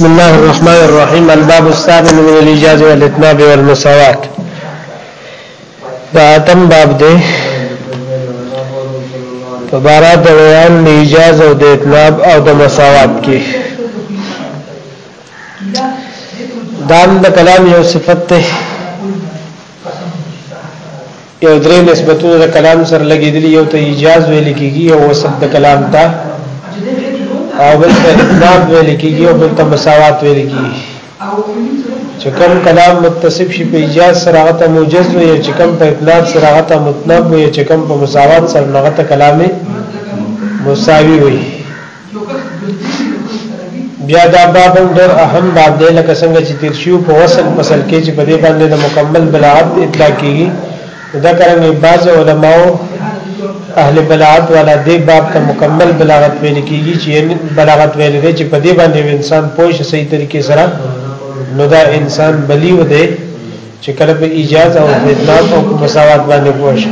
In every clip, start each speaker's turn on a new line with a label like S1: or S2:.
S1: بسم الله الرحمن الرحيم الباب الثامن من الإجازة والإتناب والمساوات دا اتم باب دی په بارا د بیان د اجازه او د اطلاب او د مساوات کې دام د کلام یو صفت ته یو درې نسبتونه د کلام سره لګیدلی یو ته ایجاز ویل کیږي او وسط د کلام ته او بل ته اطلاق ویل کیږي او بل ته مساوات ویل کیږي چې کوم کلام متصف شي په ایجاز سره هغه ته موجز وي چې کوم په اطلاق سره هغه ته مطلب وي چې کوم په مساوات سره هغه ته کلام مساوي وي بیا دا باب هم ډېر اهم باب دی لکه څنګه چې تیر شو په وصل فصل کې چې په دې باندې د مکمل بلاغت اطلاق کیږي دا کرنګي بعض علماو اهل بلاغت والا دې باب ته مکمل بلاغت ویل کیږي چې یعنی بلاغت ویل دی چې په دې باندې انسان پوه شي صحیح طریقې سره نو دا انسان بلی و دی چې کله په اجازه او خدمات او مساوات باندې پوښه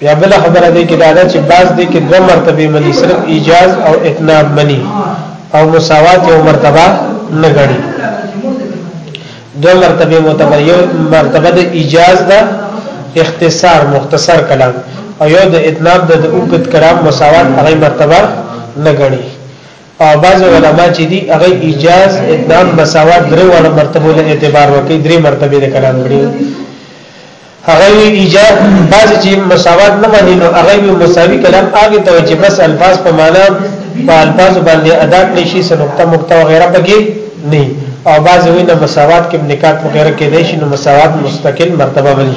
S1: بیا بل خبره دی کې دا ده چې بعض دي کې دوه مرتبه مني صرف ایجاز او اتناب مني او مساوات یو مرتبه نه غړي دوه مرتبه معتبر یو مرتبه د ایجاز ده اختصار مختصر کلام او یو د اتناب د اوکت کلام مساوات هغه مرتبه نه غړي او بعض علما چې دي هغه ایجاز ادنام مساوات درې واړه مرتبه له اعتبار وکړي درې مرتبه د کلام کړي هغه ایجاز بعض چې مساوات نه مانی نو هغه مساوي کلام هغه ته چې بس الفاظ په معنا په الفاظ باندې ادا کړی شي سنقطه مقطع وغیرہ پکې نه او بعض وینه مساوات کې نکات وغیرہ کې دي شي نو مساوات مستقل مرتبه بني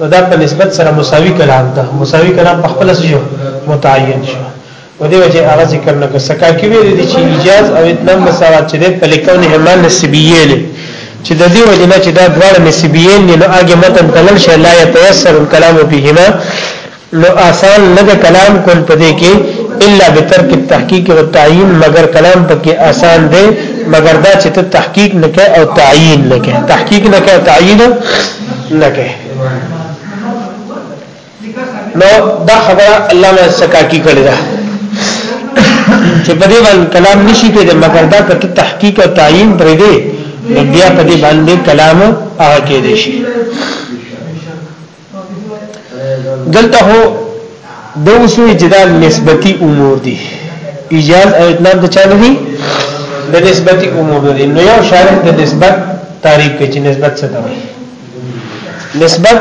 S1: نو دا په نسبت سره مساوي کلام ده مساوي کلام په خپل شو متعین شو و دې وجه هغه ذکر نه سکا کې ویل دي چې ایجاز او اتمام مساوات چې په لیکو نه اعمال نسبیه لري چې د دې وجه نه چې دا دواړه نسبیه نه نو هغه متن تلل شي لا يتيسر الكلام بهما نو آسان نه ده کلام کول پدې کې الا بترک التحقیق والتعیین مگر کلام پکې آسان ده مگر دا چې ته تحقیق نه کوي او تعیین نه کوي تحقیق نه کوي تعیین نه کوي نو دا خبره علامه سکاکی کړی ده چې په دې باندې کلام نشي کېدای مګر دا کته تحقیق او تعین پرې دی نو بیا په دې باندې کلام هغه کېدې شي دلته هو د وسو جدال نسبتي امور دي ایجاز او اطلاق د چا نه دي د نسبتي امور نه دي نو یو شارح د نسبت تعریف کوي چې نسبت څه ته وایي نسبت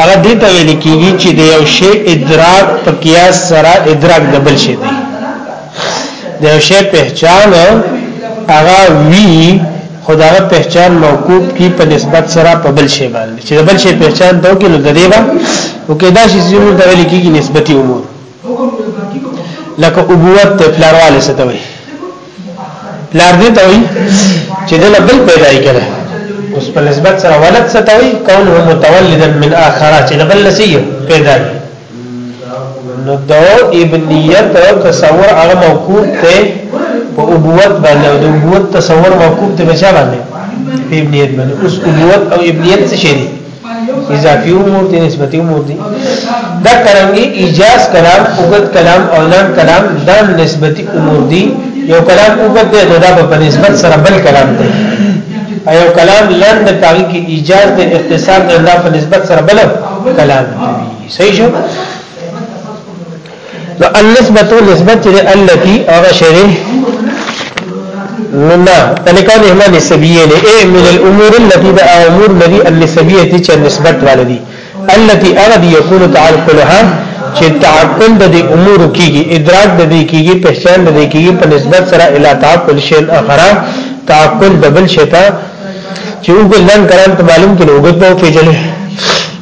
S1: هغه دې ته ویل کیږي چې د یو شی ادراک په قیاس سره ادراک د بل شی دی د یو شی پہچان هغه وی خداغه پہچان موقوف کی په نسبت سره په بل شی باندې چې بل شی پہچان ته کې نو د دې با او کې دا شی زموږ د ویل کېږي نسبتي امور لکه ابوت ته پلارواله ستوي پلار دې ته وي چې د بل پیدا یې کړه اوس په نسبت سره ولد ستوي کونه متولدا من اخره چې بل لسی پیدا یې نو د ابنیت تصور هغه موقوف ته په ابوت باندې او د ابوت تصور موقوف ته بچا باندې په ابنیت باندې اوس ابوت او ابنیت څه شي دي اضافي امور دي نسبتي امور دي دا کرانګي ایجاز کلام اوغت کلام او لام کلام دا نسبتي امور دي یو کلام اوغت دی نو دا په نسبت سره بل کلام دی ایو کلام لند پاګه کې ایجاز د اختصار د الله په نسبت سره بل کلام دی صحیح شو نو النسبت نسبت چې التي هغه شی نو نه تلکان اهمال سبیه نه اے من الامور التي دا امور الذي النسبیه چې نسبت والدي التي ارد يكون تعال كلها چې تعقل د امور کیږي ادراک د دې کیږي پہچان د دې کیږي په نسبت سره الا تعقل شی اخرى تعقل دبل شتا چې وګلن کران ته معلوم کړي وګت په پیجلې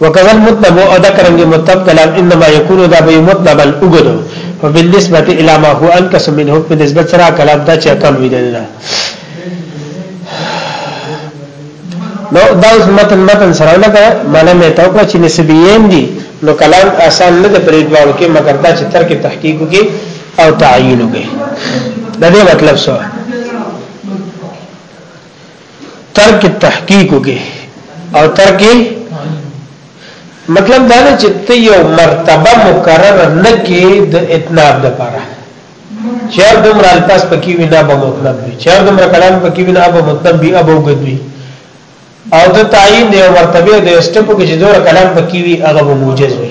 S1: وکذا المطلب او دا کرنګي مطلب کلام انما يكون دا به مطلبا اوګدو فبالنسبه الى ما هو انقص منه په نسبت سره کلام دا چې کم ویل نه نو دا اوس متن متن سره لګا معنی مې ته کو چې نسبیین دي نو کلام آسان نه دی پرې دوه کې مګر دا چې تر کې تحقیق وکي او تعین وکي دا دې مطلب څه ترک تحقیق وکي او ترک مطلب دا نه چې ته یو مرتبه مقرر نه کې د اتناب لپاره چیر دومره الفاظ پکې وي نه به مطلب وي چیر دومره کلام پکې وي نه به مطلب وي ابو غدوي او د تعین دی مرتبه د استپو کې چې دومره کلام پکې وي هغه موجز وي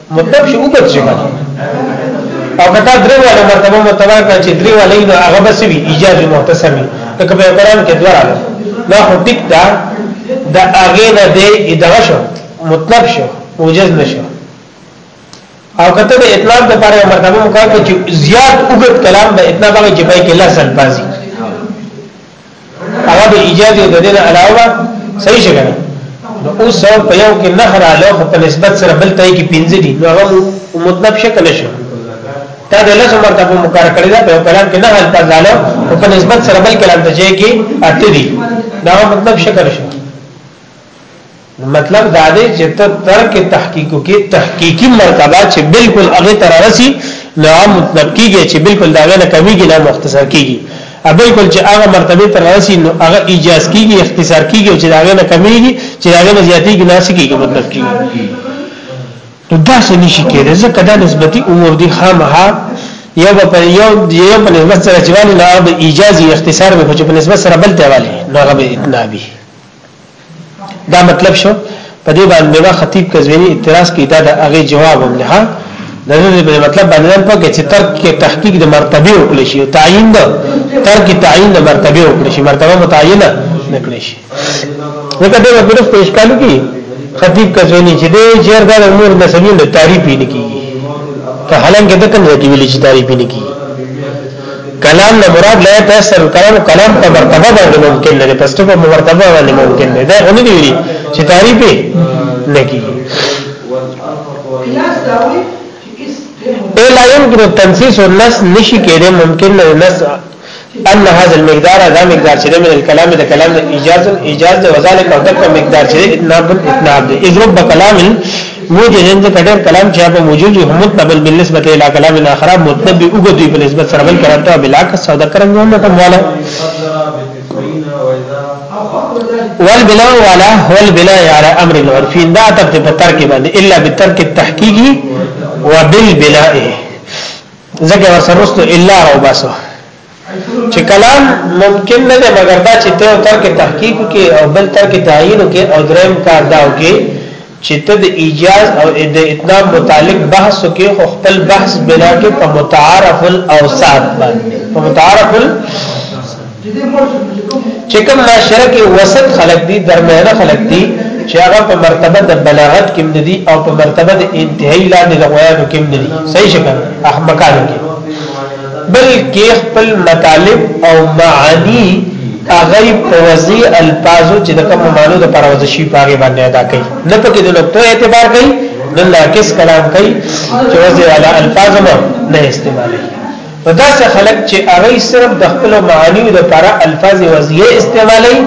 S1: مطلب شي وګت شي کنه او کته درې والا مرتبه متبا کړ چې درې والا یې هغه بس وی ایجاد مختصر وی لکه په قرآن کې دوه راغله دا خو ټیک دا د هغه نه دی ادغه شو مطلب شو موجز نشو او کته د اطلاق د پاره مرتبه مقابل چې زیات وګت کلام به اتنا باندې چې پای کې لسل بازي هغه به ایجاد د دې علاوه صحیح شګه نو اوس سو په یو کې نه رااله خو په نسبت سره بل ته کې پنځه دي نو هغه مطلب شکل شو تا د لاسو مرتبه مقرر کړی دا په کلام کې نه حل پزاله او په نسبت سره بل کلام ته چې کې اته دي دا مطلب شکل شو مطلب دا دی چې ته ترک تحقیق کې تحقیقی مرتبه چې بالکل هغه تر رسی نه مطلب کیږي چې بالکل دا نه کمیږي نه مختصر کیږي ا بالکل چې هغه مرتبه تر رسی نو هغه ایجاز کیږي اختصار کیږي چې دا نه کمیږي چې دا نه زیاتیږي نه سکیږي مطلب کیږي نو دا څه نشي کېدای ځکه دا نسبتي امور دي خامها یو په یو یو په نسبت سره چې باندې نه ایجازي اختصار به په نسبت سره بل ته والي نو هغه به اتنابي دا مطلب شو په دې باندې وا خطیب کزوینی اعتراض کوي دا د هغه جواب هم نه د دې په مطلب باندې نه پکې چې ترک کې تحقیق د مرتبه وکړي شي تعین ده ترک تعین د مرتبه وکړي شي مرتبه متعینه نکړي شي لکه دا په دې اشکال کې خطیب کزوینی چې دې چیر دا امور د سبیل تعریف نه کیږي ته حالانکه د کوم ځای کې ویل چې تعریف نه کیږي کلام نه مراد لا تاسو کلام کلام په مرتبه باندې ممکن نه دی پس ته په مرتبه باندې ممکن نه دی دا غونډه دی چې تعریف نه کیږي لا يمكن التنسيس والنص نشي کېده ممکن نه نص ان هذا المقدار دا مقدار چې من الكلام دا کلام اجازه اجازه وذلك او دغه مقدار چې اتناب اتناب دي اذ رب کلام موجه جن ذکر ډیر کلام چې په موجود هم متبل بالنسبه الى کلام اخر مطلب به وګ دی په نسبت سره بل کلام ته بلا کا سودا کرم نه نه کوم والا والبلا والا هو البلا على امر العرفين دا ترتیب په ترک باندې الا بالترک التحقيقي وبالبلاء ذکر ورسرست الا او باسو چې کلام ممکن نه دی مګر دا چې ته تر کې تحقیق کې او بل تر کې تعین کې او دریم کار دا وکي چې ته د ایجاز او د اتنام متعلق بحث کې خو خپل بحث بنا کې په متعارف الاوساط باندې په متعارف چې کوم معاشره کې وسط خلق دي درمیانه خلق دي چې هغه په مرتبه د بلاغت کې مندي او په مرتبه د انتهایی لاندې د غویانو کې مندي صحیح شګه احمقانو کې بلکې خپل مطالب او معانی دا غیب په وزي الفاظو چې د کوم مانو د پر وزي شي پاګې باندې ادا کوي نه پکې د نقطو اعتبار کوي نه لاکس کلام کوي چې وزي والا الفاظ مو نه استعمالي نو دا څه خلک چې هغه صرف د خپل معانی د پر الفاظ وزي استعمالي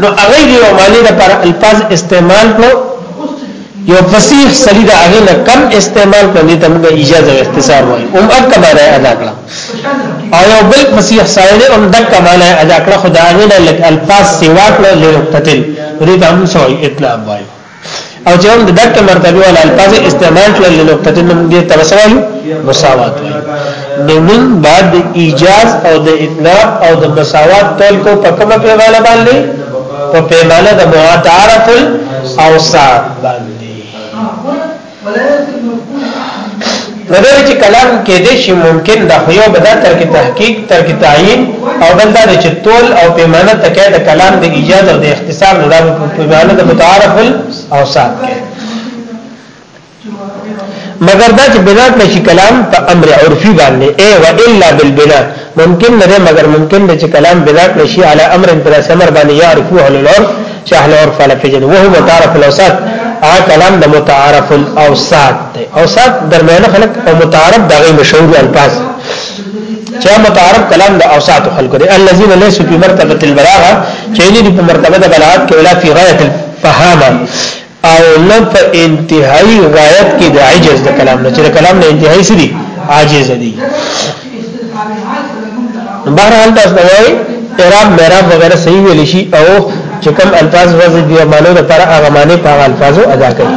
S1: نو هغه دی معانی د پر الفاظ استعمال کو یو فصیح سړي د هغه نه کم استعمال کړي ته موږ اجازه او اختصار وایي او اکه معنی ادا کړه او یو بل فصیح سړي هم د کم معنی ادا کړه خدای هغه نه لک الفاظ سیوا کړه لرقتل دې ته هم سوې اطلاع وایي او چې هم د دک مرتبه ول الفاظ استعمال کړل لرقتل دې توسوي مساوات وایي نو موږ بعد د ایجاز او د اطلاق او د مساوات قول کو په کومه پیمانه باندې په پیمانه د معترف الاوصاف باندې نظر چې کلام کې دې شي ممکن د خيو بدا تر کې تحقیق تر کې تعین او بل دا چې تول او پیمانه تکې د کلام د ایجاز او د اختصار نه د پیمانه د متعارف الاوصاف کې مگر دا چې بنا کړی شي کلام په امر عرفي باندې اي و الا بالبنا ممکن نه مگر ممکن نه چې کلام بنا کړی شي علي امر پر امر باندې يعرفو اهل العرف چې اهل العرف فلا فجن وهو متعارف الاوساط ا کلام د متعارف الاوساط دی اوساط درمیانه خلق او متعارف دغه مشهور الفاظ چې متعارف کلام د اوساط خلق دی الذين ليسوا في مرتبه البلاغه چې دې په مرتبه د بلاغت کې ولا في غايه الفهامه او نه په انتهایی غایت کې د عجز د کلام نه چې د کلام نه انتهایی سری عاجز دي بهر حال تاسو وایي اعراب معراب وغیرہ صحیح ویل شي او چې کوم الفاظ وزن دی مانو د پر هغه معنی په الفاظو ادا کوي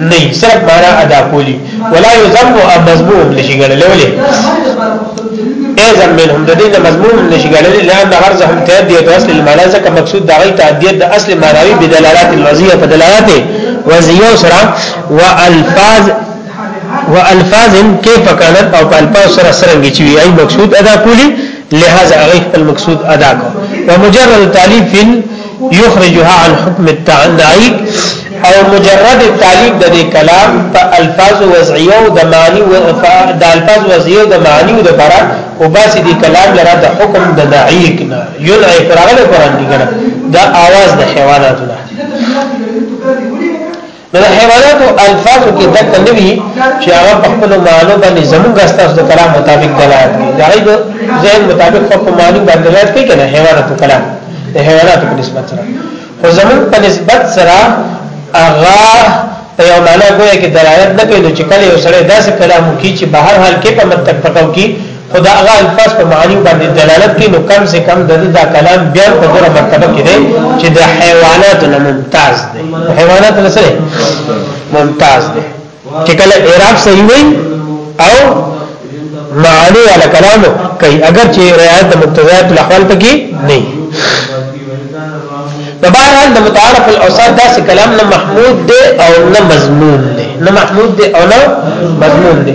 S1: نه صرف معنا ادا کولی ولا یذم او مذموم نشي ګڼل ولې اذن منهم د دې مضمون نشي ګڼل لئن غرضهم تادیه اصل المعنی ځکه مقصود د غي تادیه د اصل معنی په دلالات الوزیه په دلالات وزیه سره والفاظ والفاظ کیف کانت او په الفاظ سره سرنګ چی وی ای مقصود ادا کولی لہذا غي خپل مقصود ادا کو ومجرد تعلیف یخرجها عن حکم التعلیق او مجرد تعلیق د کلام په الفاظ وضعیه او د معنی او د الفاظ وضعیه او د معنی او د برا او باسي د کلام لره د حکم د نعیق نه یلعی قران قران دی کنه د आवाज د حیواناتو نو د حیواناتو الفاظو کې د تنوی چې هغه په خپل معنی باندې زموږ استاس د کلام مطابق دلالت کوي دا د ذهن مطابق خو په معنی باندې دلالت کوي کنه حیواناتو کلام د حیواناتو په نسبت سره خو زموږ په نسبت سره هغه په یو معنی کوي کې دلالت نه کوي چې کله یو سره داسې کلام کوي چې بهر حال کې په مطلب پکاو کې خدا هغه الفاظ په معنی باندې دلالت کوي نو کم سے کم د دا کلام بیا په دغه مرتبه کې دی چې د حیواناتو نه ممتاز دی حیوانات نه سره ممتاز دی چې کله اعراب صحیح وي او معنی والا کلام کوي اگر چې رعایت د مقتضیات الاحوال پکې نه د بهرحال د متعارف الاوصاف داسې کلام نه محمود دی او نه مضمون دی نه محمود دی او نه مضمون دی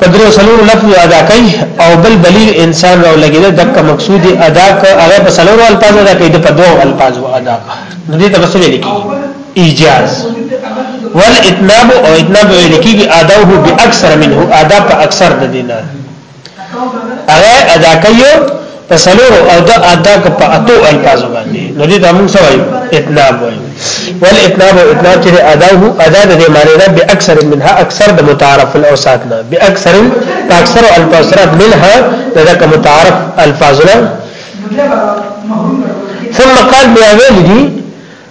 S1: په درو سلور لفظ ادا کوي او بل بلیغ انسان راو لګي دا دک مقصود ادا ک هغه په سلور الفاظ ادا کوي د په دوه الفاظ ادا نو دې ته وسوي لیکي ایجاز والاتناب او اتناب لیکي اداوه باکثر منه ادا په اکثر د دینه هغه ادا کوي په سلور او د ادا ک په اتو الفاظ باندې نو دې تاسو څه وایو اطلاب وایو ول اطلاب او اطلاب چې ادا هو ادا د معنی نه به اکثر منها اکثر د متعارف الاوساط نه به اکثر اکثر الفاظ سره منها دغه متعارف الفاظ نه ثم قال بیا ویل دي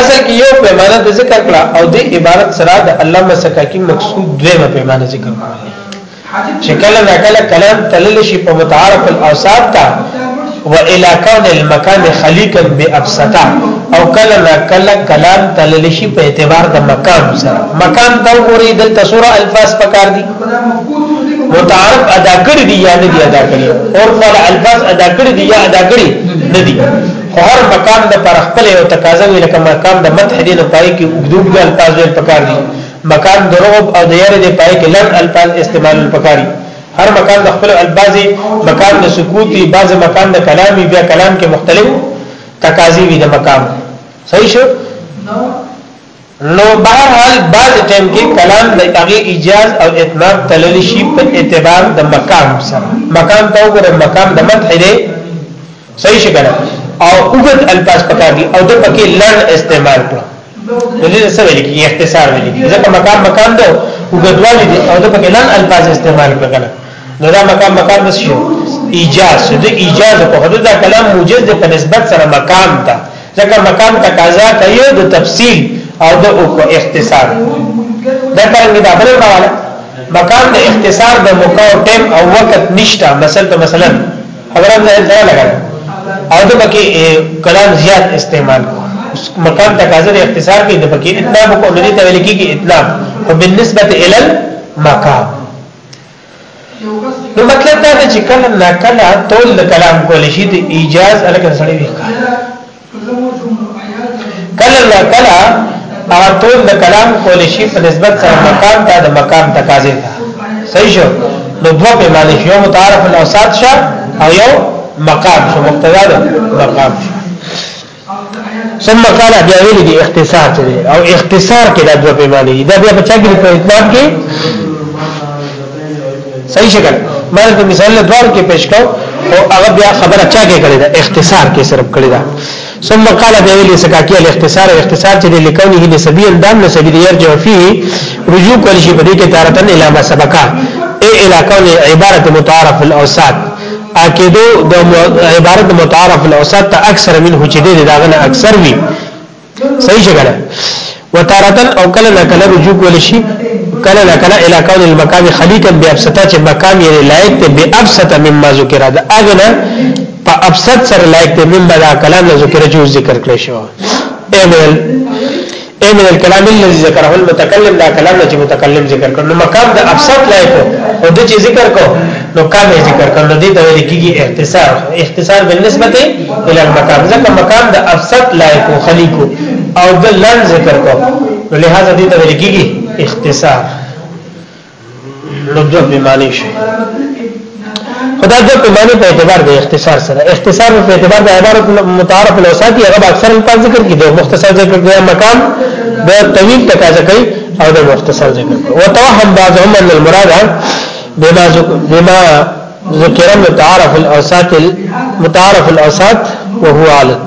S1: اصل کې یو پیمانه د ذکر کړه او د عبارت سره د الله مسکاکی مقصود دویمه پیمانه ذکر کړه چې کله نه کله کلام تلل شي په متعارف الاوصاف ته و الى كون المكان خليقا بابسطا او کله نه کله کلام تلل شي په اعتبار د مکان سره مکان دا ګوري د تصوره الفاظ پکار دي متعارف ادا کړی دی یا نه دی ادا کړی اور فل الفاظ ادا کړی دی یا ادا کړی نه دی خو هر مقام د پر خپل یو تقاضا وی لکه مقام د مدح دین پای کې وګدوب د الفاظ ویل پکار دي مقام د رعب او د یاره د پای کې لن الفاظ استعمال پکار دي هر مقام د خپل الفاظ مقام د سکوت دی بعض مقام د کلامي بیا کلام کې مختلف تقاضي وي د مقام صحیح شو نو بهر حال بعض ټیم کې کلام د هغه ایجاز او اتمام تلل شي په اعتبار د مقام سره مقام ته وګوره مقام د مدح دی صحیح شګره او وګد الفاظ پکا دي او د پکې لړ استعمال کړو دې څه ویل کې اختصار ویل کې ځکه مقام مقام دو وګدوال دي او د پکې لړ الفاظ استعمال کړل نو دا مقام مقام بس شو ایجاز د ایجاز په حدود دا کلام موجز د په نسبت سره مقام ته ځکه مقام تقاضا کوي د تفصیل او د اختصار دا څنګه دا بل راواله مقام د اختصار د موقع او ټیم او وخت نشته مثلا مثلا خبره نه ځای لګا او د بکی کلام زیات استعمال مقام تقاضا د اختصار کې د بکی اطلاق کو نه دی ته ویل کیږي اطلاق او بالنسبه الى المقام نو مطلب دا دی چې کله نا کله تول د کلام کول شي د ایجاز الکه سړی وی کار کله نا کله هغه تول د کلام کول شي په نسبت سره مقام ته د مقام تقاضې ده صحیح شو نو دوه په معنی یو متعارف الاوسات شه او یو مقام شو مقتضا ده مقام شو ثم قال بیا ویل دي اختصار څه دی او اختصار کې دا دوه پیمانه دي دا بیا په چا کې په اطلاق کې صحیح شکل ما ته مثال له دوه کې پیش کاو او هغه بیا خبره چا کې کړی دا اختصار کې صرف کړی دا ثم قال بیا ویل سکاکی الاختصار او اختصار چې لیکونه دي سبیل دام نو سبیل یرجو فيه رجوع کول شي په دې کې تارتن الا ما سبقا اي علاقه عبارت متعارف الاوساط اکیدو د عبارت متعارف الاوسط ته اکثر منه چې دې داغه نه اکثر وي صحیح شګره وتارتن او کله نه کله رجوع کول شي کله نه کله الی کون المقام خلیقا بیابسطه چې مقام یې لایق ته بیابسطه مما ذکر دا اغنه په ابسط سره لایق ته مما دا کلام ذکر چې ذکر کړی شو ایمل اي من الكلام الذي ذكره المتكلم دا کلام چې متکلم ذکر کړ نو مقام د افسد لایق او د چې ذکر کو نو کام ذکر کړ نو دې ته ویل کېږي اختصار اختصار بالنسبه الى المقام ځکه مقام د افسد لایق او خلیق او د لن ذکر کو نو لہذا دې ته ویل کېږي اختصار نو دو په معنی شي خدا دو په معنی په اعتبار د اختصار سره اختصار په اعتبار د عبارت متعارف الاوساط یې غو اکثر په ذکر کې د مختصر ذکر کوي مقام د طویل تقاضا کوي او د مختصر ذکر کوي وتوهم بعضهم ان المراد بما بما ذکر متعارف الاوساط متعارف الاوساط وهو عالت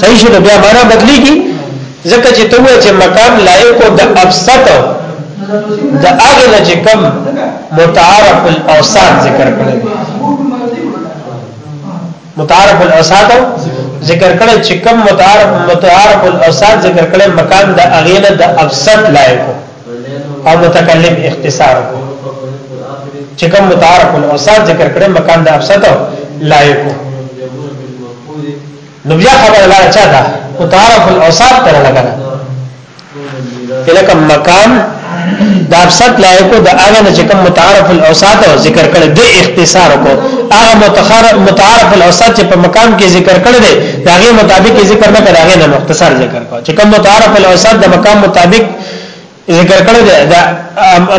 S1: صحیح شو بیا معنا بدلیږي ځکه چې ته وایې چې مکان لایق او د ابسط د هغه نه چې کوم متعارف الاوساط ذکر کړی متعارف الاوساط ذکر کړی چې کوم متعارف متعارف الاوساط ذکر کړی مکان د هغه نه د ابسط لایق او متکلم اختصار کو چې کوم متعارف الاوساط ذکر کړي مکان د ابسط لایق نو بیا خبره لا چا ده متعارف الاوساط ته لګا لکه مکان د ابسط لایق د هغه چې کوم متعارف الاوساط ذکر کړي د اختصار کو هغه متعارف الاوسط چې په مقام کې ذکر کړی دی دا غي مطابق ذکر نه کړی هغه نه مختصر ذکر کو چې کوم متعارف الاوسط د مقام مطابق ذکر کړی دی دا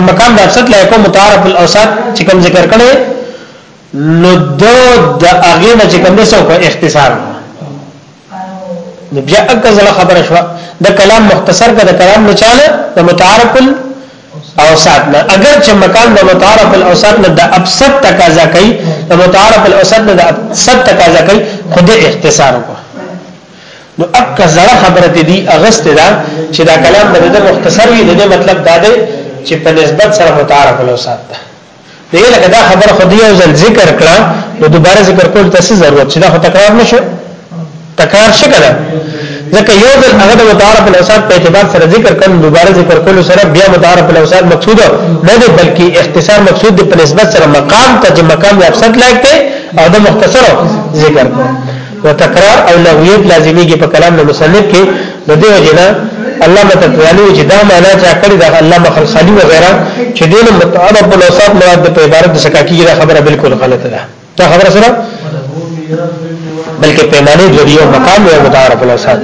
S1: مقام د افسد لا کوم متعارف الاوسط چې کوم ذکر کړی نو دو د هغه نه چې کوم څه په اختصار نو بیا اګه زله خبره شو د کلام مختصر کا د کلام نه چاله د متعارف الاوسط نه اگر چې مقام د متعارف الاوسط نه د افسد تقاضا کوي د متعارف الاوسط نه د افسد تقاضا کوي خود اختصار وکړي نو اکه زړه خبره ته دی اغست دا چې دا کلام به د مختصر وي د مطلب دا دی چې په نسبت سره متعارف له سات ده دی لکه دا خبره خو دی یو ځل ذکر کړه نو دوباره ذکر کول ته څه ضرورت چې دا خو تکرار نشو تکرار شي کنه ځکه یو ځل هغه د متعارف له سات په اعتبار سره ذکر کړه دوباره ذکر کول سره بیا متعارف له سات مقصود نه دی بلکې اختصار مقصود دی په نسبت سره مقام ته چې مقام یې افسد لایق دی او د مختصر ذکر کړه وتکرار او لغویت لازمیږي په کلام د مصنف کې د دې وجنه الله متعالی چې دا معنا چا کړی دا الله مخل خالی وغیرہ چې دین متعرب الاوصاف مراد د عبارت د سکاکی دا خبره بالکل غلطه ده دا خبره سره بلکې پیمانه جوړیو مقام یو متعرب الاوصاف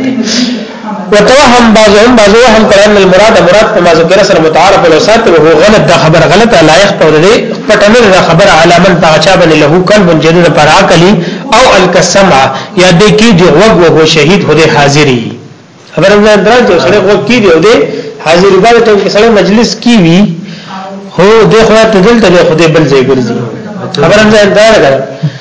S1: وتوهم بعضهم بعض وهم کړه ان المراد مراد په ما ذکر سره متعارف له سات او غلط دا خبر غلط لایق ته ودی پټنه دا خبر علامن تاچا بن له قلب جدید پر عقلی او الکسمع یا د کی دی وغ وغ شهید هده حاضری خبر نه درځ سره وغ کی دی هده حاضر باندې ته کې سره مجلس کی وی هو د خو ته دلته د خو د بل ځای ګرځي خبر نه درځ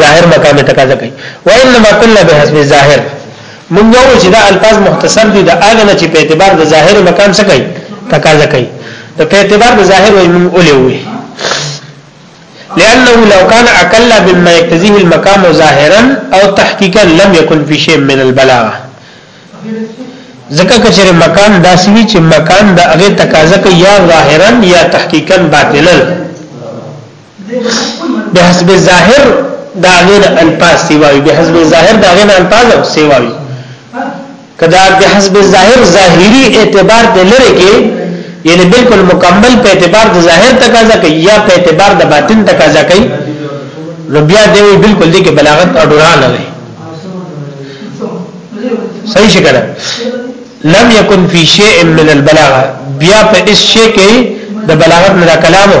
S1: ظاهر مقام تقاضا کوي وانما قلنا بحسب الظاهر مونږ یو چې دا الفاظ مختصر دي دا هغه نه چې په اعتبار د ظاهر مقام څه کوي تقاضا کوي نو په اعتبار د ظاهر وي مونږ اولې وي لانه لو كان اقل مما يقتضيه المقام ظاهرا او تحقيقا لم يكن في شيء من البلاغه ځکه کچره مکان داسوي چې مکان د هغه تقاضا کوي یا ظاهرا یا تحقیقا باطلا به حسب ظاهر دا غیر الفاظ سیواوی به حسب ظاهر دا غیر الفاظ سیواوی کدا به حسب ظاهر ظاهری اعتبار د لری کې یعنی بالکل مکمل په اعتبار د ظاهر تقاضا کوي یا په اعتبار د باطن تقاضا کوي نو بیا دی بالکل دې کې بلاغت او ډوران نه صحیح شګل لم یکن فی شیء من البلاغه بیا په اس شی کې د بلاغت نه کلامو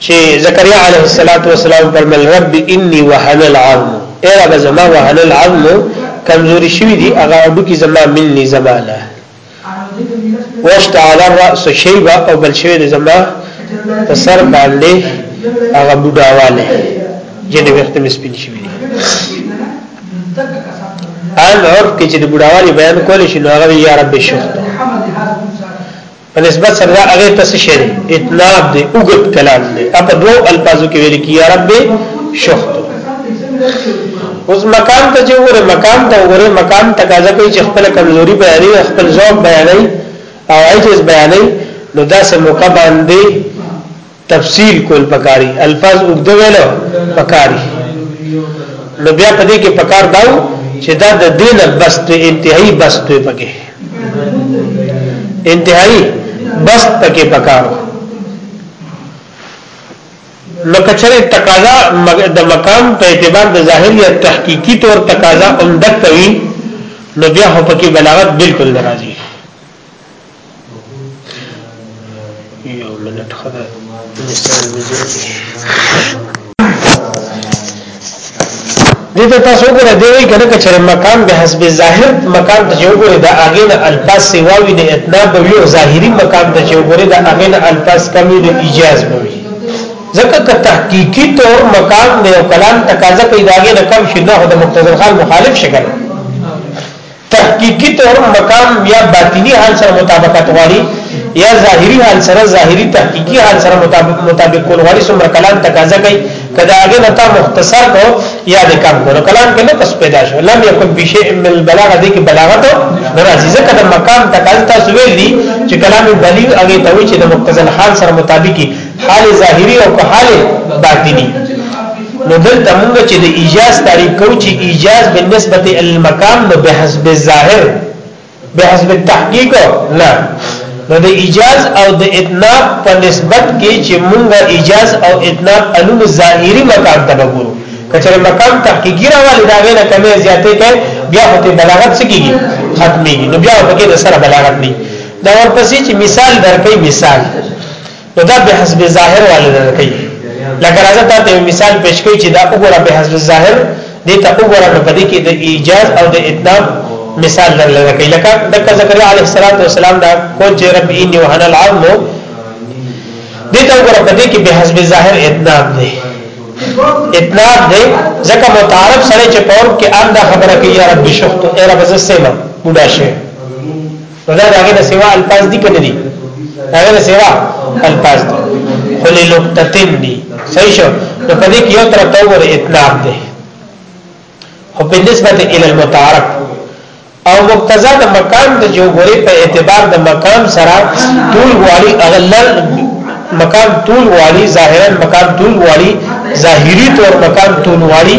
S1: چې زکریا علیه السلام فرمایل رب انی وهن العظم اے رب زما وهن العظم کمزوري شوی دی هغه اډو کې زما مني زمانه واشتعل الراس شیبا او بل شوی دی زما په سر باندې هغه بډاواله جن وخت مې سپین شوی دی ان عرف کې چې د بډاوالي بیان کول شي نو هغه یا رب شخص په نسبت سره دا هغه ته څه شي اطلاق دی اوګد کلام دی اپ دوه الفاظو کې ویل کی یا رب شخت اوس مکان ته چې وره مکان ته وره مکان تقاضا کوي چې خپل کمزوري بیانې خپل ذوق بیانې او عجز بیانې نو دا سه موقع باندې تفصیل کول پکاري الفاظ اوږده ویل پکاري نو بیا په دې کې پکار داو چې دا د دین بس ته انتهایی بس ته پکې انتهایی بس پکې پکار نو کچره تقاضا د مقام په اعتبار د ظاهر یا تحقیقی طور تقاضا اومدک کوي نو بیا هو پکې بلاغت بالکل ناراضي یو منټ ښه ده مثال مې زه دته تاسو وګوره دی وی کنه چې مکان به حسب ظاهر مکان ته یو ګوره دا اغه نه الفاظ سیواوی نه اتنا به یو ظاهری مکان ته یو ګوره دا اغه نه الفاظ کمی نه ایجاز به وي ځکه که تحقیقی طور مکان دی او کلام تقاضا کوي دا اغه نه کم شي نه د مقتضی خان مخالف شي کنه تحقیقی طور مقام یا باطنی حال سره مطابقت غواړي یا ظاهری حال سره ظاهری تحقیقی حال سره مطابق مطابق کول غواړي څومره کلام تقاضا کوي کدا هغه نتا مختصر کو یا د کم کو کلام کې نو کس پیدا شو لم یکن بشیء من البلاغه دې کې بلاغت ناراضي ځکه د مقام تقاضا تاسو ویل دي چې کلام بلیغ هغه ته وی چې د مقتضل حال سره مطابقي حال ظاهری او په حال باطنی نو دلته موږ چې د ایجاز تعریف کوو چې ایجاز بالنسبه للمقام نو بحسب الظاهر بحسب التحقیق نه نو د ایجاز او د اتناب په نسبت کې چې موږ ایجاز او اتناب علوم ظاهری مقام ته وګورو کچره مقام تحقیقی راوالی دا غینه کمی زیاته کې بیا په بلاغت سکیږي ختمي نو بیا په کې د سره بلاغت نه دا ورپسې چې مثال درکې مثال نو دا به حسب ظاهر والد نه کوي لکه راځه تا ته مثال پیش کوي چې دا وګوره به حسب ظاهر دې ته وګوره نو پدې کې د ایجاز او د اتناب مثال در لره کوي لکه د زکریا علیه السلام دا کو چې رب انی وهن العظم دې ته وګوره پدې کې به حسب ظاهر اتناب دی اتناب دی ځکه متعارف سره چې پور کې ان دا خبره کوي یا رب شخت اے رب زسمه بوډا شه نو دا هغه نه سیوا الفاظ دي کنه دي هغه نه سیوا الفاظ دي خو له لقطتين دي صحیح شو نو په دې کې یو طرف ته وګوره اطلاق دي او په نسبت ال المتعارف او مقتضا د مکان د جو غوري په اعتبار د مکان سره طول والی اغلل مکان طول والی ظاهرا مکان طول والی ظاهری طور مکان طول والی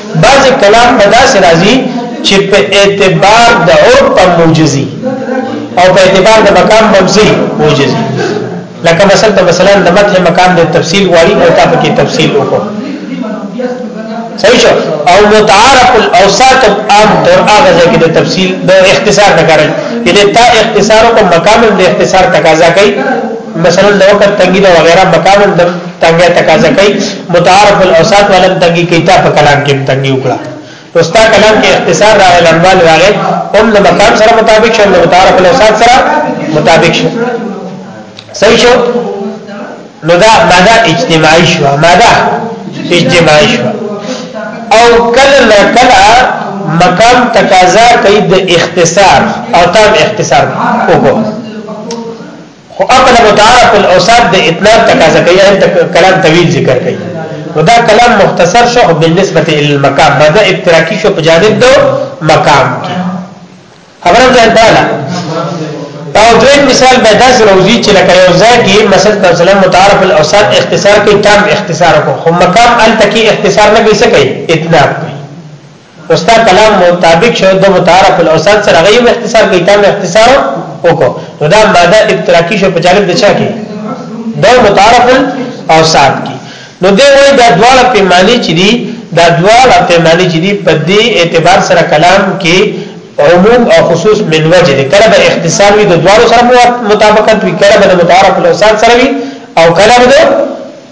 S1: بعض کلام په داسې راځي چې په اعتبار د عرب په موجزي او په اعتبار د مقام مبزي موجزي لکه مثلا ته مثلا د متح مقام د تفصیل غواړي او تا پکې تفصیل وکړو صحیح شو او متعارف الاوساط عام تر هغه ځای کې د تفصیل د اختصار نه کاري یعنی تا اختصار او مقام د اختصار تقاضا کوي مثلا د وخت تنګي دا وغیرہ مقام د تنګه تقاضا کوي متعارف الاوساط ولم تنګي کوي تا په کلام کې تنګي وکړه وستا کلام کې اختصار راغی لړوال راغی هم د مقام سره مطابق شو د متعارف الاوساط سره مطابق شو صحیح شو نو دا ماده اجتماعي شو ماده اجتماعي شو او کله نه کله مقام تقاضا کوي د اختصار او تام اختصار وکړو خو عقل متعارف الاوساط د اطلاق تقاضا کوي هلته کلام طویل ذکر کوي نو دا کلام مختصر شو خو بالنسبه للمقام ما دا ابتراکی شو په جانب دو مقام کې خبره ځان تعالی دا دویم مثال به داس روزي چې لکه یو ځای کې مثلا مثلا متعارف الاوساط اختصار کوي تام اختصار کو خو مقام ال تکي اختصار نه کوي څه کوي اطلاق کوي وستا کلام مطابق شو د متعارف الاوسط سره غي اختصار کوي تام اختصار وکړو نو دا ماده ابتراکی شو په جانب د چا کې دا متعارف الاوسط کې نو دی وای دا دواړه پیمانه چې دي دا دواړه پیمانه چې دي په دې اعتبار سره کلام کې عموم او خصوص من وجه دي کله به اختصار وي د دواړو سره مطابقت وي کله به متعارف الاوسط سره وي او کله به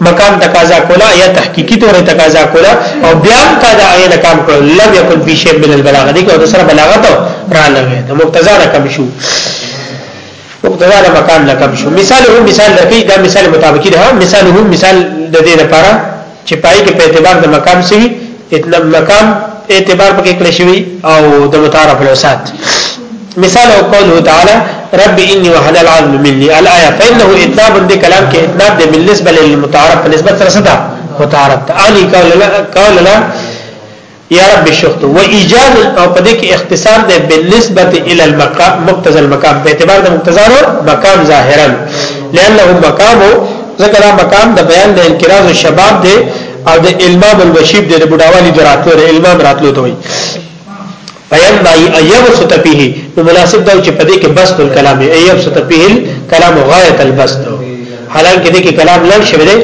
S1: مکان تقاضا کولا یا تحقیقی طور تقاضا کولا او بیا تا دا عین کام کړ لم یکن فی شی من البلاغه دي کو سره بلاغت را لګي د مقتضا نه کم شو مقتضا د مکان نه کم شو مثال هم مثال لکې دا مثال مطابقی ده مثال هم مثال د دې لپاره چې پای کې په اعتبار د مکان سوي اتنم مکان اعتبار پکې کړی شوی او د متعارف الاوسات مثال او قوله تعالی رب انی وهن العظم مني الايه فانه اطناب دې کلام کې اطناب دې بالنسبه للمتعارف نسبت سره صدا متعارف ته اني قول لا قول لا یا رب شخت و ایجاد او پدې کې اختصار دې بالنسبه الى المقام مقتضى المقام په اعتبار د مقتضى مقام ظاهرا لانه مقام ذکر مقام د بیان د انقراض او شباب دې او د علمام الوشیب دې د بډاوالي دراتلو د علمام راتلو ته وي بیان مائی ان یبسط فیه نو مناسب دا چې په دې کې بسط الکلام ای یبسط فیه الکلام غایت البسط حالانکه دې کې کلام لږ شوی دی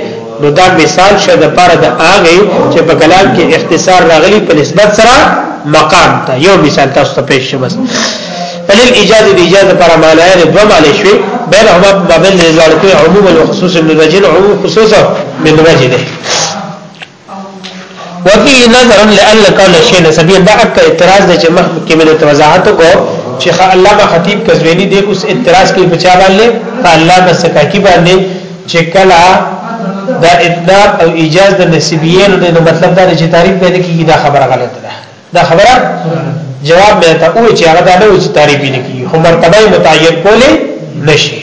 S1: نو دا مثال شه د پاره د هغه چې په کلام کې اختصار راغلی په نسبت سره مقام ته یو مثال تاسو ته پیش شوم فلل اجازه د اجازه پر معنی نه دوه معنی شوی بینهما مابین د ځوړ کوی عموم او خصوص من وجه عموم خصوصا من وجه ده وفي نظر لأن قول الشيخ سبيل دا اکا اعتراض دی چې مخکې کې مې توضاحت کو چې علامه خطیب کزوینی دی اوس اعتراض کوي بچا باندې علامه سکاکی باندې چې کلا دا اطلاق او ایجاز د نسبیین د مطلب دا چې تعریف به نه کیږي دا خبره غلطه ده دا خبره جواب به ته او چې هغه دا نه چې تعریف نه کیږي خو مرتبه متعین کولې نشي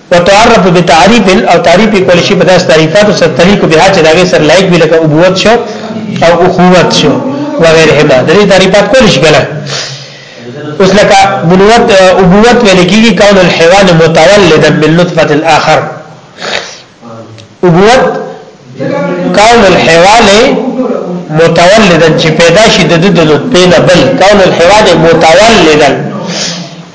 S1: وتعرف بتعریف او تعریف کول شي په داس تعریفات او ستلیق به چې داګه سر لایق وي لکه ابوت شو او اخوت شو وغیرهما د دې تعریفات کول شي ګله اوس لکه بنوت ابوت ویل کیږي کون الحيوان متولدا من لطفه الاخر ابوت کون الحيوان متولدا چې پیدا شي د د لطفه نه بل کون الحيوان متولدا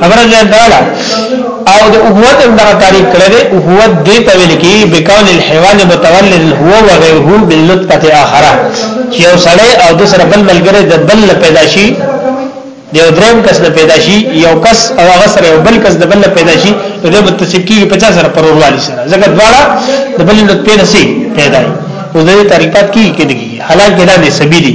S1: خبره ځان دراله او د اوهوت هم دغه تعریف کړی دی اوهوت دې ته ویل کی بکون الحيوان متولد هو وغيره بالنطفه اخره چې یو سړی او د سره بل ملګری د بل پیدا شي د یو دریم کس نه پیدا شي یو کس او هغه سره یو بل کس د بل نه پیدا شي نو د متصف کیږي 50 سره پروروالی سره ځکه دواړه د بل نه پیدا شي پیدا وي اوس د طریقات کی کېږي حالانکه دا نه سبي دي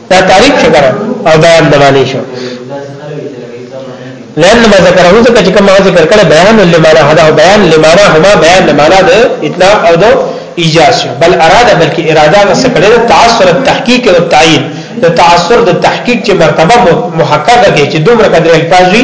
S1: دا تعریف شکر او بیان د معنی شو لأن ما ذکره ذکر چې کوم ذکر کړه بیان لمانا هدا او بیان لمانا هما بیان لمانا د اطلاق او د ایجاز بل اراده بلکې اراده غس کړه د تعثر التحقیق او التعین د تعثر د تحقیق چې مرتبه محققه کې چې دومره قدر الفاظ وي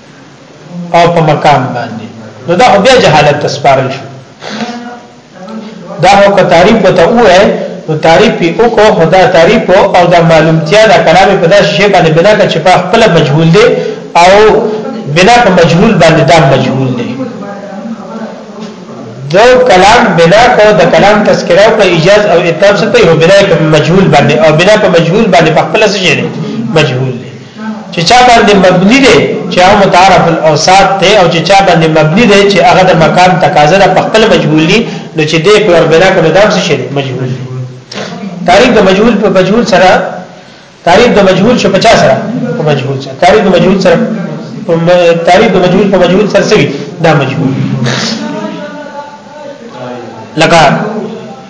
S1: او په مکان باندې نو دا بیا جهالت تسپارل شو دا هو که تعریف وته وای نو تعریف په او کو خدا تعریف او دا معلومتیا دا کلام په داس شی باندې بنا کړ چې په خپل مجهول دی او بنا په مجهول باندې دا مجهول دی دو کلام بنا کو د کلام تذکرہ او ایجاز او اتاب سته یو بنا په مجهول باندې او بنا په مجهول باندې په خپل څه شی دی مجهول چې چا باندې مبني دی چې هغه متعارف الاوساط دی او چې چا باندې مبني دی چې هغه د مکان تقاضا د خپل مجهول دی نو چې دې په وربنا کړو دا څه شي مجهول دی تعریف د مجهول په مجهول سره تعریف د مجهول شو 50 سره په مجهول سره تعریف د مجهول سره تعریف د مجهول په مجهول سره سوي دا مجهول لکه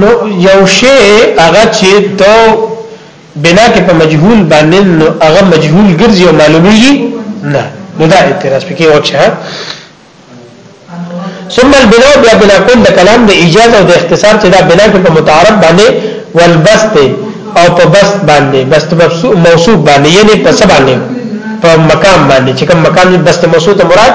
S1: نو یو شی هغه چې ته بنا کې په مجهول باندې نو هغه مجهول ګرځي او معلومیږي نه نو دا اعتراض پکې وکړه ثم البناء بیا بنا کول د کلام د ایجاز او د اختصار چې دا بنا کې په متعارف باندې والبسط او په بسط باندې بسط موصوف باندې یعنی په سبا باندې په مقام باندې چې کوم مقام بسط موصوف مراد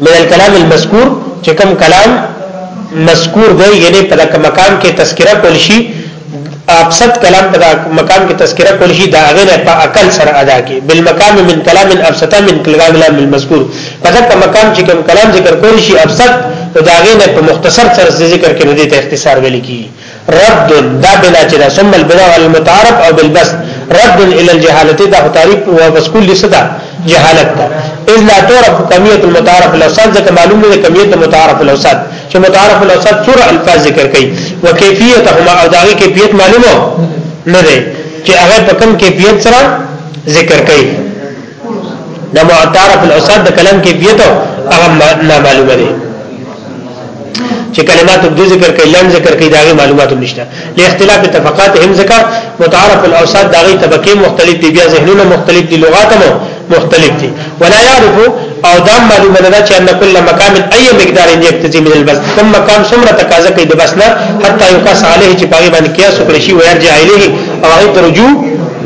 S1: من الكلام المذکور چې کوم کلام مذکور دی یعنی په دغه مقام کې تذکرہ کول شي ابسط کلام په دغه مقام کې تذکرہ کول شي دا غیر په عقل سره ادا کی بالمقام من کلام ابسط من کلام المذکور په دغه مقام چې کوم کلام ذکر کول شي ابسط دا غیر په مختصر سره ذکر کې نه دي ته اختصار ویل کی رد دا بلا چې دا ثم البدع المتعارف او بالبس رد الى الجهاله دا خو تعریف او بس کل صدا جهالت دا اذ لا تعرف کمیت المتعارف الاوسط ځکه معلوم نه کمیت متعارف الاوسط چې متعارف الاوسط څور الفاظ ذکر کړي وکيفيتهما او داغي کیفیت معلومه نه ده چې هغه په کوم کیفیت سره ذکر کړي د معترف الاستاد د کلام کیفیت هغه نه معلومه دي چې کلمات د ذکر کوي لن ذکر کوي داغه معلومات نشته له اختلاف طبقات هم ذکر متعارف الاوساط داغه طبقه مختلف دي بیا ذهنونه مختلف دي لغات هم مختلف دي ولا يعرف او دا معلومه ده چې ان کل مقام اي مقدار يقتضي من البس کوم مقام څومره تقاضا کوي د بس نه حتی یو کس عليه چې پاګې باندې قیاس وکړي شي ويرجع عليه او هغه ترجو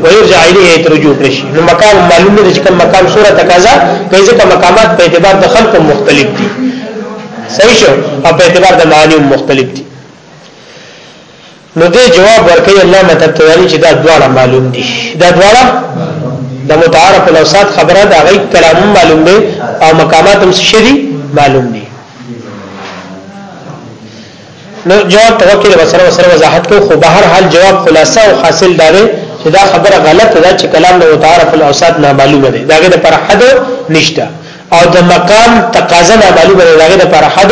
S1: ويرجع اليه ترجو کړی شي نو مقام معلوم دی چې کوم مقام سوره تقاضا کوي ځکه مقامات په اعتبار د خلکو مختلف دي صحیح شو او په اعتبار د معانی مختلف دي نو دې جواب ورکړي الله متعالی چې دا دواړه معلوم دي دا دواړه د متعارف الاوسات خبره دا غي کلام معلوم دي او مقامات هم شری معلوم دي نو جواب ته وکړي وسره وسره وضاحت کو خو بهر حال جواب خلاصه او حاصل دا دی چې دا خبره غلطه ده چې کلام له تعارف الاوساط نه معلومه ده داګه د پر حد نشته او د مقام تقاضا نه معلومه ده داګه د پر حد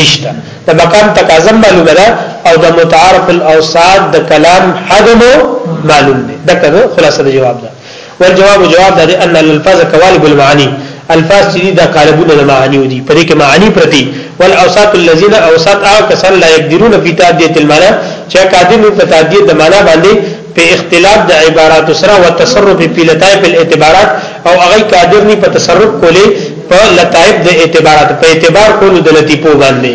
S1: نشته د مقام تقاضا معلومه ده او د متعارف الاوساط د کلام حد نو معلوم ده دا خلاصه د جواب ده والجواب جواب دا دی ان الالفاظ کوالب المعانی الفاظ چې دا قالبونه د معانی دي په دې کې معانی پرتی والاوساط الذين اوساط هغه کسان لا يقدرون في تعديه المعنى چې قادر نه په تعديه د معنا باندې په اختلاف د عبارات سره او تصرف په لتای په اعتبارات او هغه قادر نه په تصرف کوله په لتایب د اعتبارات په اعتبار کولو د لطیفو باندې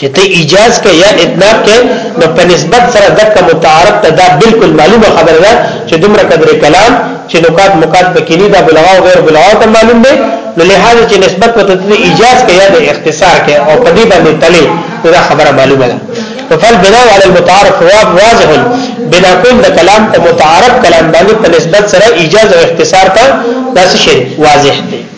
S1: چې ته ایجاز کې یا اطلاق کې نو په نسبت سره دک متعارف ته دا بالکل معلومه خبره ده چې دومره قدر کلام چې نکات مکات پکې نه دا بلغاو غیر بلغاو ته معلوم دی نو لہذا چې نسبت ته ته ایجاز کې یا د اختصار کې او په دې باندې تلې دا خبره معلومه ده فل بنا علی المتعارف هو واضح بنا کول د کلام ته متعارف کلام باندې په نسبت سره ایجاز او اختصار ته داسې شی واضح دی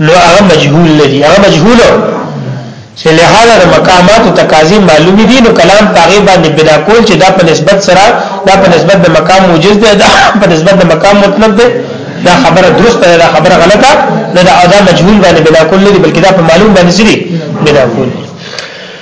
S1: نو هغه مجهول نه دی هغه مجهول چې له حاله د مقامات او تقاضي معلوم دي نو کلام پاغي باندې بنا کول چې دا په نسبت سره دا په نسبت د مقام موجز ده دا په نسبت د مقام مطلب ده دا خبره درسته ده دا خبره غلطه نه دا ادا مجهول باندې بنا کول نه دي بلکې دا په معلوم باندې سری بنا کول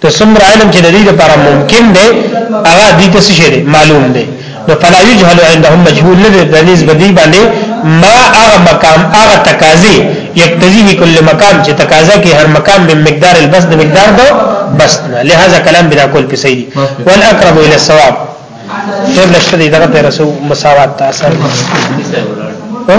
S1: ته څومره علم چې د دې لپاره ممکن دی هغه دې ته شي معلوم دی نو فلا یجهل عندهم مجهول نه د نس بدی باندې ما هغه مقام هغه تقاضي یقتضیه کل مقام چې تقاضا کې هر مقام به مقدار البس د مقدار دو بس نه لہذا کلام بلا کول پسې دي والاقرب الى الثواب ټول لشته دي دغه پر رسو مساوات ته اثر ها